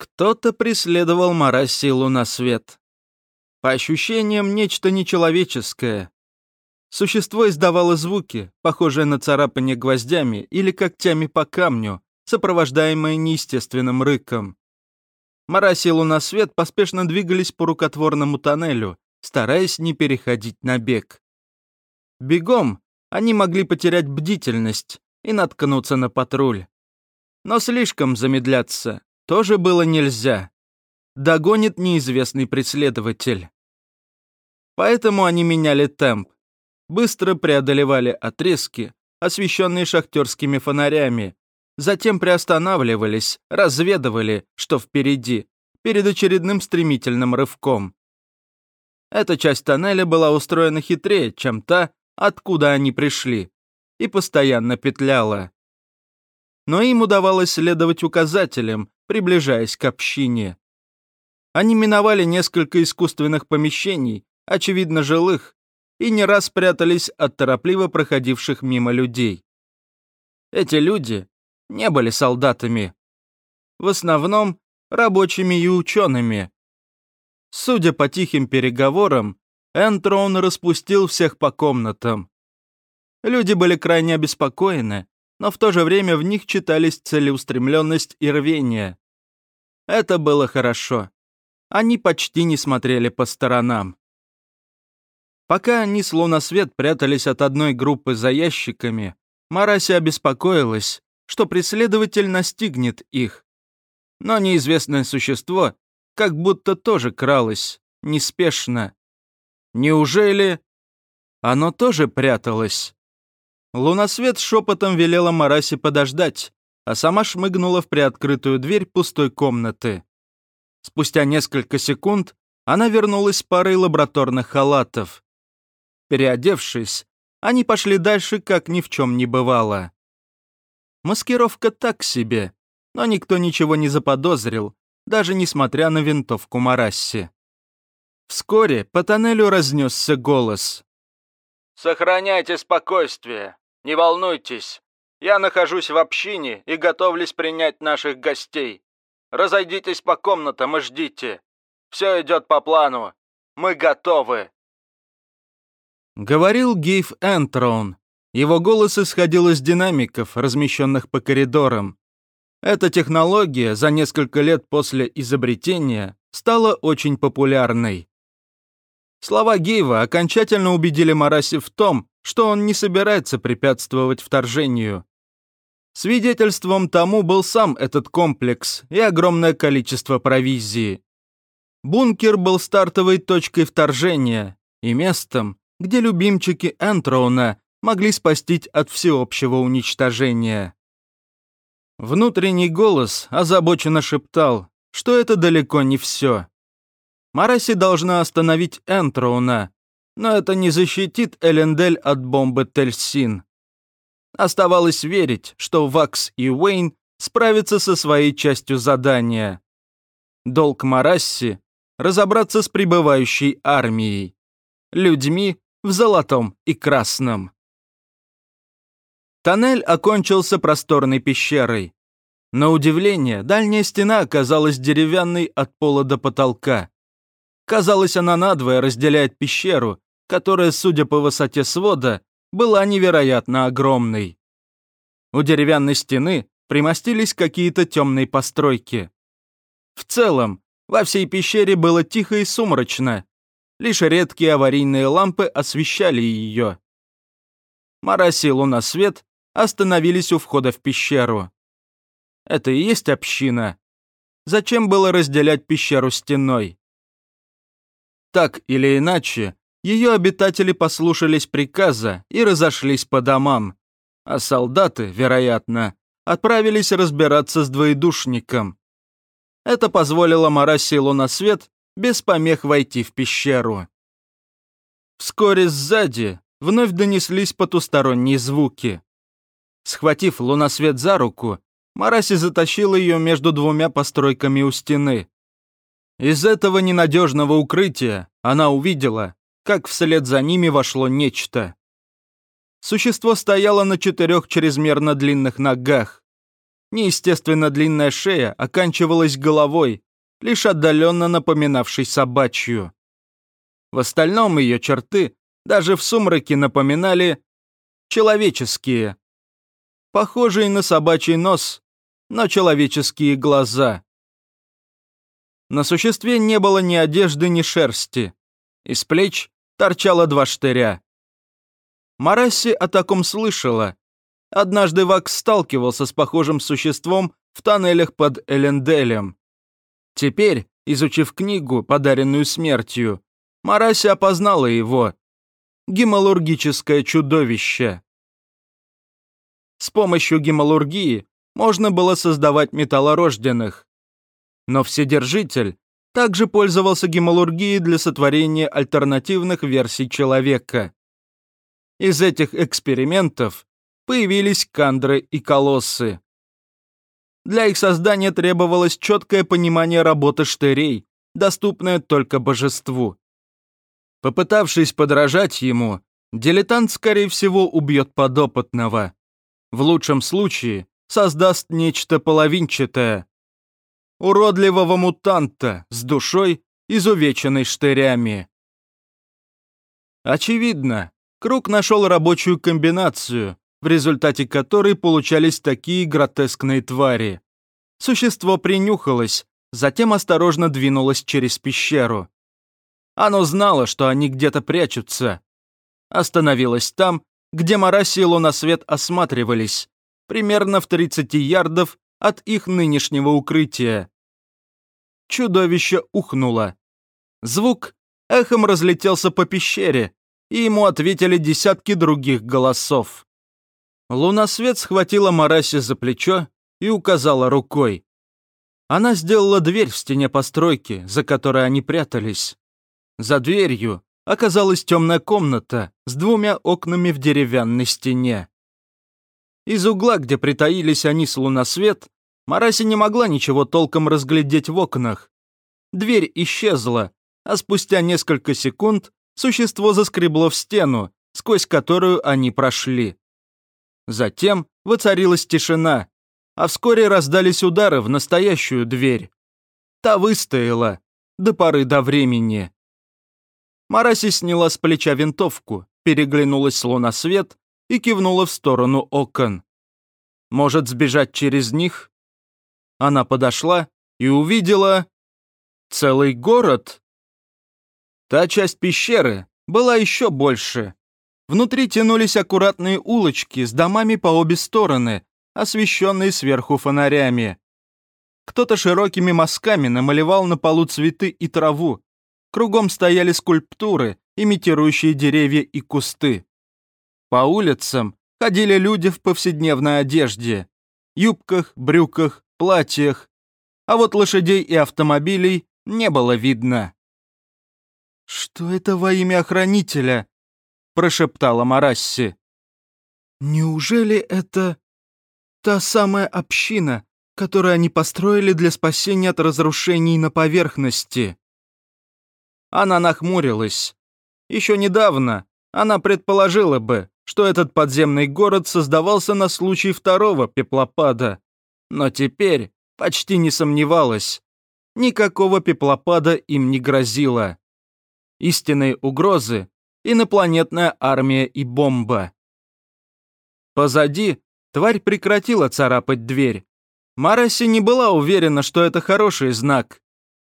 Кто-то преследовал Марасилу на свет. По ощущениям, нечто нечеловеческое. Существо издавало звуки, похожие на царапание гвоздями или когтями по камню, сопровождаемые неестественным рыком. Марасилу на свет поспешно двигались по рукотворному тоннелю, стараясь не переходить на бег. Бегом они могли потерять бдительность и наткнуться на патруль. Но слишком замедляться тоже было нельзя. Догонит неизвестный преследователь. Поэтому они меняли темп, быстро преодолевали отрезки, освещенные шахтерскими фонарями, затем приостанавливались, разведывали, что впереди, перед очередным стремительным рывком. Эта часть тоннеля была устроена хитрее, чем та, откуда они пришли, и постоянно петляла. Но им удавалось следовать указателям, приближаясь к общине. Они миновали несколько искусственных помещений, очевидно жилых, и не раз прятались от торопливо проходивших мимо людей. Эти люди не были солдатами. В основном рабочими и учеными. Судя по тихим переговорам, Энтрон распустил всех по комнатам. Люди были крайне обеспокоены, но в то же время в них читались целеустремленность и рвение. Это было хорошо. Они почти не смотрели по сторонам. Пока они с луносвет прятались от одной группы за ящиками, Мараси обеспокоилась, что преследователь настигнет их. Но неизвестное существо как будто тоже кралось, неспешно, Неужели... Оно тоже пряталось? Лунасвет шепотом велела Марасе подождать, а сама шмыгнула в приоткрытую дверь пустой комнаты. Спустя несколько секунд она вернулась с парой лабораторных халатов. Переодевшись, они пошли дальше, как ни в чем не бывало. Маскировка так себе, но никто ничего не заподозрил, даже несмотря на винтовку Марасси. Вскоре по тоннелю разнесся голос. «Сохраняйте спокойствие, не волнуйтесь. Я нахожусь в общине и готовлюсь принять наших гостей. Разойдитесь по комнатам и ждите. Все идет по плану. Мы готовы». Говорил Гейв Энтроун. Его голос исходил из динамиков, размещенных по коридорам. Эта технология за несколько лет после изобретения стала очень популярной. Слова Гейва окончательно убедили Мараси в том, что он не собирается препятствовать вторжению. Свидетельством тому был сам этот комплекс и огромное количество провизии. Бункер был стартовой точкой вторжения и местом, где любимчики Энтроуна могли спастись от всеобщего уничтожения. Внутренний голос озабоченно шептал, что это далеко не все. Мараси должна остановить Энтроуна, но это не защитит Элендель от бомбы Тельсин. Оставалось верить, что Вакс и Уэйн справятся со своей частью задания. Долг Марасси — разобраться с прибывающей армией. Людьми в золотом и красном. Тоннель окончился просторной пещерой. На удивление, дальняя стена оказалась деревянной от пола до потолка. Казалось, она надвое разделяет пещеру, которая, судя по высоте свода, была невероятно огромной. У деревянной стены примостились какие-то темные постройки. В целом, во всей пещере было тихо и сумрачно. Лишь редкие аварийные лампы освещали ее. Мараси и Лунасвет остановились у входа в пещеру. Это и есть община. Зачем было разделять пещеру стеной? Так или иначе, ее обитатели послушались приказа и разошлись по домам, а солдаты, вероятно, отправились разбираться с двоедушником. Это позволило Марасилу на свет без помех войти в пещеру. Вскоре сзади вновь донеслись потусторонние звуки. Схватив лунасвет за руку, Мараси затащил ее между двумя постройками у стены. Из этого ненадежного укрытия она увидела, как вслед за ними вошло нечто. Существо стояло на четырех чрезмерно длинных ногах. Неестественно длинная шея оканчивалась головой, лишь отдаленно напоминавшей собачью. В остальном ее черты даже в сумраке напоминали человеческие. Похожие на собачий нос, но человеческие глаза. На существе не было ни одежды, ни шерсти. Из плеч торчало два штыря. Марасси о таком слышала. Однажды Вакс сталкивался с похожим существом в тоннелях под Эленделем. Теперь, изучив книгу, подаренную смертью, Марасси опознала его. Гемалургическое чудовище. С помощью гемалургии можно было создавать металлорожденных. Но Вседержитель также пользовался гемалургией для сотворения альтернативных версий человека. Из этих экспериментов появились кандры и колоссы. Для их создания требовалось четкое понимание работы штырей, доступное только божеству. Попытавшись подражать ему, дилетант, скорее всего, убьет подопытного. В лучшем случае создаст нечто половинчатое. Уродливого мутанта с душой, изувеченной штырями. Очевидно, Круг нашел рабочую комбинацию, в результате которой получались такие гротескные твари. Существо принюхалось, затем осторожно двинулось через пещеру. Оно знало, что они где-то прячутся. Остановилось там, где Мараси и Лунасвет осматривались, примерно в 30 ярдов от их нынешнего укрытия. Чудовище ухнуло. Звук эхом разлетелся по пещере, и ему ответили десятки других голосов. Лунасвет схватила Мараси за плечо и указала рукой. Она сделала дверь в стене постройки, за которой они прятались. За дверью оказалась темная комната с двумя окнами в деревянной стене. Из угла, где притаились они с лунасвет, Мараси не могла ничего толком разглядеть в окнах. Дверь исчезла, а спустя несколько секунд существо заскребло в стену, сквозь которую они прошли. Затем воцарилась тишина, а вскоре раздались удары в настоящую дверь. Та выстояла до поры до времени. Мараси сняла с плеча винтовку, переглянулась с лунасвет и кивнула в сторону окон. Может сбежать через них? Она подошла и увидела целый город. Та часть пещеры была еще больше. Внутри тянулись аккуратные улочки с домами по обе стороны, освещенные сверху фонарями. Кто-то широкими мазками намалевал на полу цветы и траву. Кругом стояли скульптуры, имитирующие деревья и кусты. По улицам ходили люди в повседневной одежде. Юбках, брюках, платьях. А вот лошадей и автомобилей не было видно. «Что это во имя охранителя?» – прошептала Марасси. «Неужели это та самая община, которую они построили для спасения от разрушений на поверхности?» Она нахмурилась. Еще недавно она предположила бы, что этот подземный город создавался на случай второго пеплопада. Но теперь почти не сомневалась. Никакого пеплопада им не грозило истинные угрозы, инопланетная армия и бомба. Позади тварь прекратила царапать дверь. Мараси не была уверена, что это хороший знак.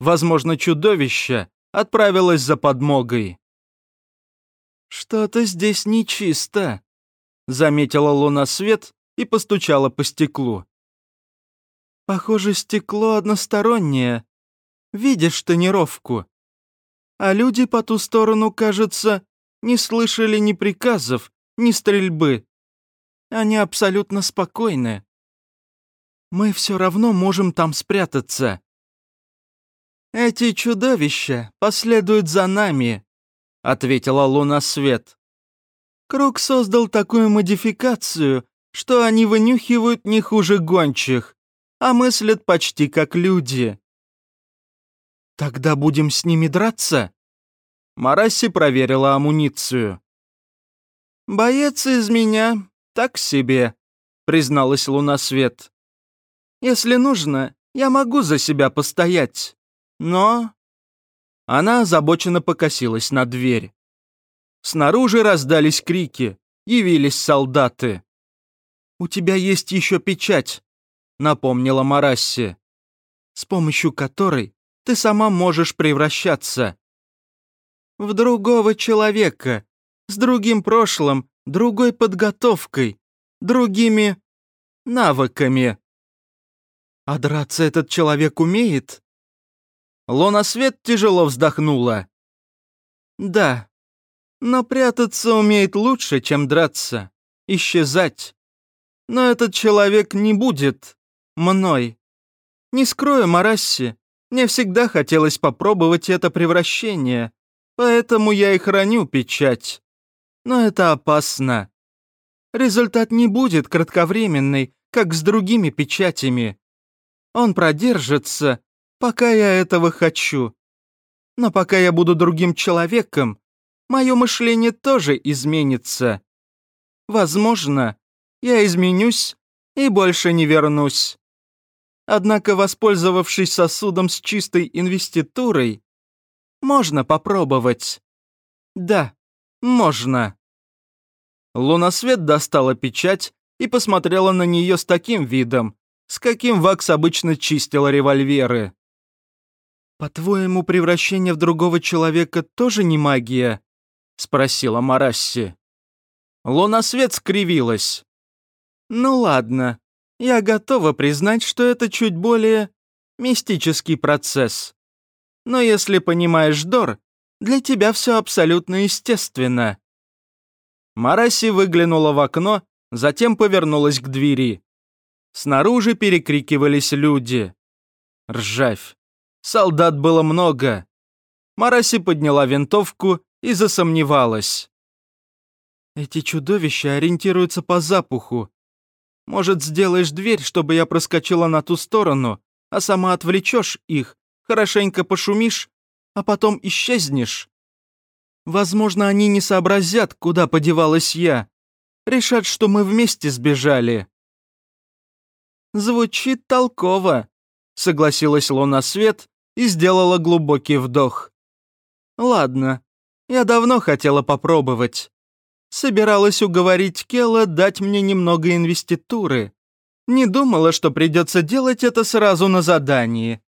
Возможно, чудовище отправилось за подмогой. «Что-то здесь нечисто», — заметила луна свет и постучала по стеклу. «Похоже, стекло одностороннее. Видишь тонировку? а люди по ту сторону, кажется, не слышали ни приказов, ни стрельбы. Они абсолютно спокойны. Мы все равно можем там спрятаться. Эти чудовища последуют за нами, ответила Луна Свет. Круг создал такую модификацию, что они вынюхивают не хуже гончих, а мыслят почти как люди. «Тогда будем с ними драться?» Марасси проверила амуницию. «Боец из меня так себе», — призналась Лунасвет. Если нужно, я могу за себя постоять. Но...» Она озабоченно покосилась на дверь. Снаружи раздались крики, явились солдаты. «У тебя есть еще печать», — напомнила Марасси, «с помощью которой ты сама можешь превращаться в другого человека, с другим прошлым, другой подготовкой, другими навыками. А драться этот человек умеет? Лунасвет тяжело вздохнула. Да, но прятаться умеет лучше, чем драться, исчезать. Но этот человек не будет мной. Не скрою, Марасси, мне всегда хотелось попробовать это превращение, поэтому я и храню печать. Но это опасно. Результат не будет кратковременный, как с другими печатями. Он продержится, пока я этого хочу. Но пока я буду другим человеком, мое мышление тоже изменится. Возможно, я изменюсь и больше не вернусь. Однако, воспользовавшись сосудом с чистой инвеститурой, можно попробовать. Да, можно. Лунасвет достала печать и посмотрела на нее с таким видом, с каким Вакс обычно чистила револьверы. «По-твоему, превращение в другого человека тоже не магия?» — спросила Марасси. Лунасвет скривилась. «Ну ладно, я готова признать, что это чуть более мистический процесс. Но если понимаешь Дор, для тебя все абсолютно естественно». Мараси выглянула в окно, затем повернулась к двери. Снаружи перекрикивались люди. Ржавь. Солдат было много. Мараси подняла винтовку и засомневалась. Эти чудовища ориентируются по запаху. Может, сделаешь дверь, чтобы я проскочила на ту сторону, а сама отвлечешь их, хорошенько пошумишь, а потом исчезнешь? Возможно, они не сообразят, куда подевалась я. Решат, что мы вместе сбежали. Звучит толково, согласилась Луна Свет и сделала глубокий вдох. Ладно, я давно хотела попробовать. Собиралась уговорить Келла дать мне немного инвеституры. Не думала, что придется делать это сразу на задании.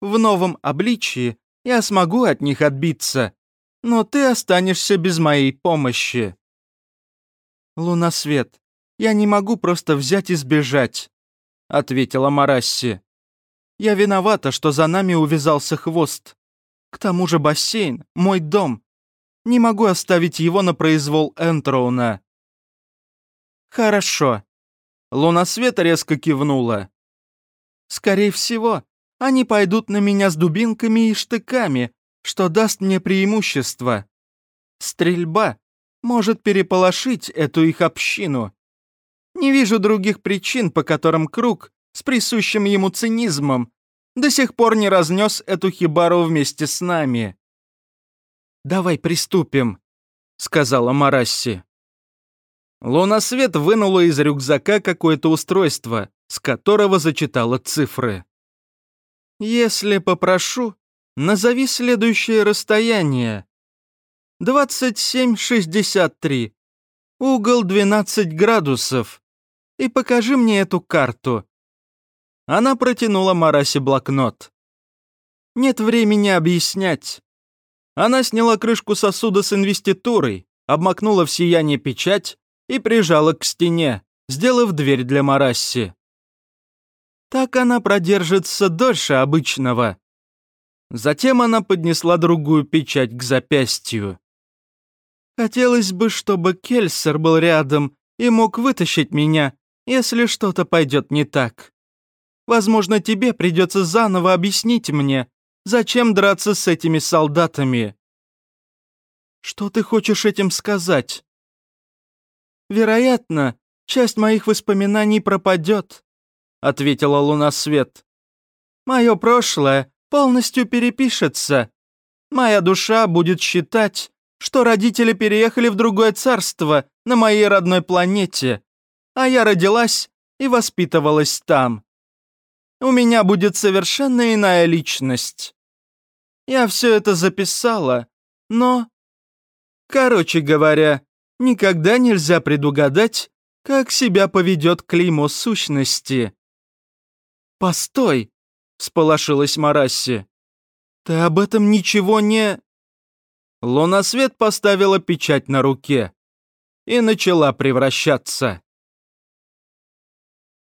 В новом обличии я смогу от них отбиться, но ты останешься без моей помощи. Лунасвет, я не могу просто взять и сбежать, ответила Марасси. Я виновата, что за нами увязался хвост. К тому же бассейн — мой дом. Не могу оставить его на произвол Энтроуна». «Хорошо». Лунасвет резко кивнула. «Скорее всего, они пойдут на меня с дубинками и штыками, что даст мне преимущество. Стрельба может переполошить эту их общину. Не вижу других причин, по которым круг с присущим ему цинизмом до сих пор не разнес эту хибару вместе с нами. «Давай приступим», — сказала Марасси. Лунасвет вынула из рюкзака какое-то устройство, с которого зачитала цифры. «Если попрошу, назови следующее расстояние. 27,63. Угол 12 градусов. И покажи мне эту карту». Она протянула Марасе блокнот. «Нет времени объяснять. Она сняла крышку сосуда с инвеститурой, обмакнула в сияние печать и прижала к стене, сделав дверь для Марасси. Так она продержится дольше обычного. Затем она поднесла другую печать к запястью. Хотелось бы, чтобы Кельсер был рядом и мог вытащить меня, если что-то пойдет не так. Возможно, тебе придется заново объяснить мне, Зачем драться с этими солдатами? Что ты хочешь этим сказать? Вероятно, часть моих воспоминаний пропадет, ответила Луна Свет. Мое прошлое полностью перепишется. Моя душа будет считать, что родители переехали в другое царство на моей родной планете, а я родилась и воспитывалась там. У меня будет совершенно иная личность. Я все это записала, но... Короче говоря, никогда нельзя предугадать, как себя поведет клеймо сущности. «Постой!» — всполошилась Марасси. «Ты об этом ничего не...» Лунасвет поставила печать на руке и начала превращаться.